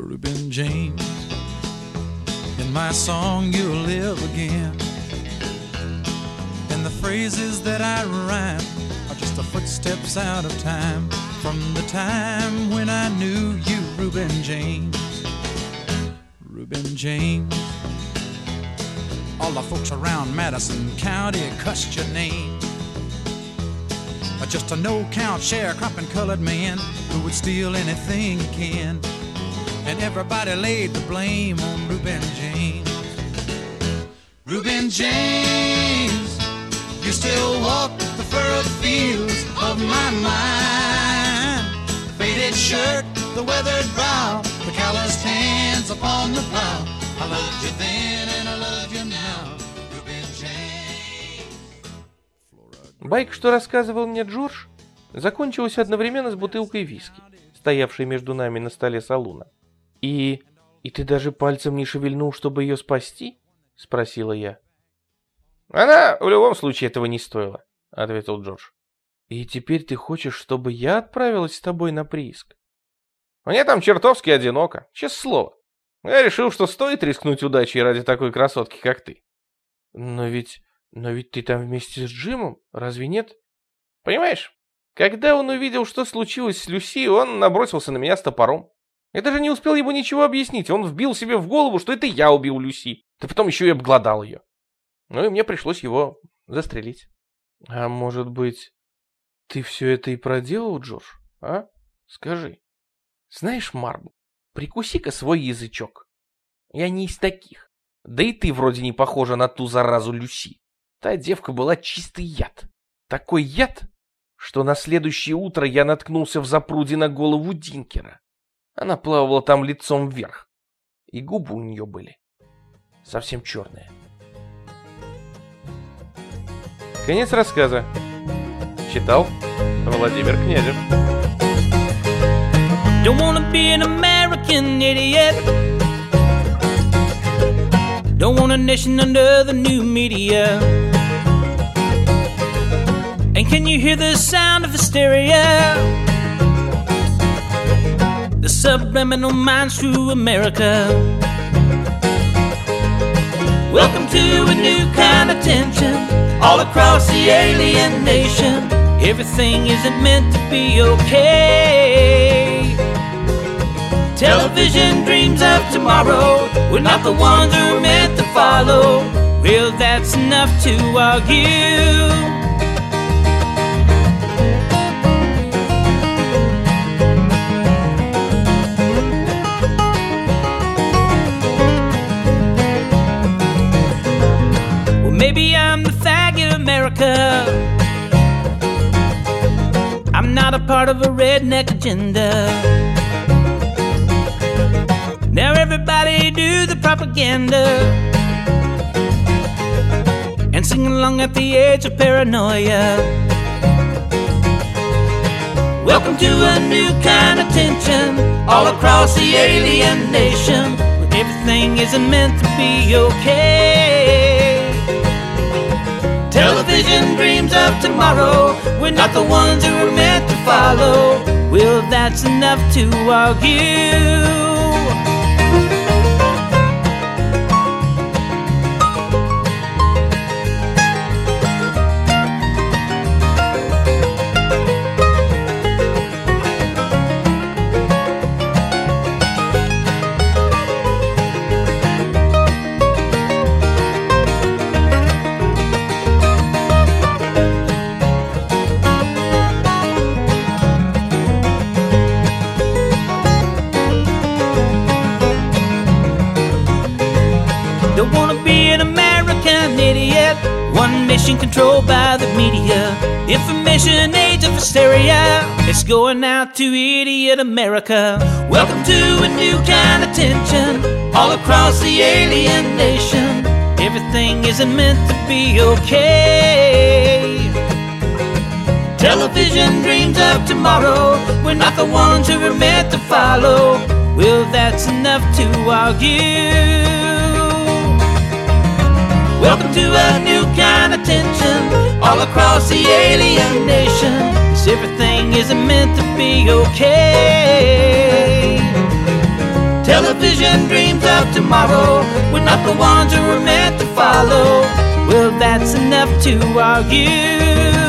Reuben James. In my song, you'll live again. And the phrases that I rhyme are just the footsteps out of time from the time when I knew you, Reuben James. Reuben James. All the folks around Madison County cussed your name. Just a no count sharecropping colored man who would steal anything he can. And everybody laid the blame on Reuben James. Reuben James, you still walk the furrowed fields of my mind. Faded shirt, the weathered brow, the calloused hands upon the plow. I loved you then and I love you now. Байк, что рассказывал мне Джордж, закончилась одновременно с бутылкой виски, стоявшей между нами на столе салуна. «И... и ты даже пальцем не шевельнул, чтобы ее спасти?» — спросила я. «Она в любом случае этого не стоила», — ответил Джордж. «И теперь ты хочешь, чтобы я отправилась с тобой на прииск?» «Мне там чертовски одиноко, честное слово. Я решил, что стоит рискнуть удачей ради такой красотки, как ты». «Но ведь... но ведь ты там вместе с Джимом, разве нет?» «Понимаешь, когда он увидел, что случилось с Люси, он набросился на меня с топором. Я даже не успел ему ничего объяснить. Он вбил себе в голову, что это я убил Люси. Да потом еще и обглодал ее. Ну и мне пришлось его застрелить. А может быть, ты все это и проделал, Джордж? А? Скажи. Знаешь, Марбл, прикуси-ка свой язычок. Я не из таких. Да и ты вроде не похожа на ту заразу Люси. Та девка была чистый яд. Такой яд, что на следующее утро я наткнулся в запруде на голову Динкера. Она плавала там лицом вверх, и губы у нее были совсем черные. Конец рассказа. Читал Владимир Князев. Don't wanna be an American idiot. Don't want a nation under the new media. And can you hear the sound of hysteria? Subliminal minds through America. Welcome to a new kind of tension all across the alien nation. Everything isn't meant to be okay. Television dreams of tomorrow. We're not the ones who are meant to follow. Well, that's enough to argue. Not a part of a redneck agenda. Now everybody do the propaganda and sing along at the edge of paranoia. Welcome to a new kind of tension all across the alien nation where everything isn't meant to be okay. Television dreams of tomorrow. We're not the ones who are meant to that's enough to argue. Mission controlled by the media. Information age of hysteria. It's going out to idiot America. Welcome to a new kind of tension all across the alien nation. Everything isn't meant to be okay. Television dreams of tomorrow. We're not the ones who are meant to follow. Well, that's enough to argue. Welcome to a new tension all across the alien nation. 'Cause everything isn't meant to be okay. Television dreams of tomorrow we're not the ones we were meant to follow. Well, that's enough to argue.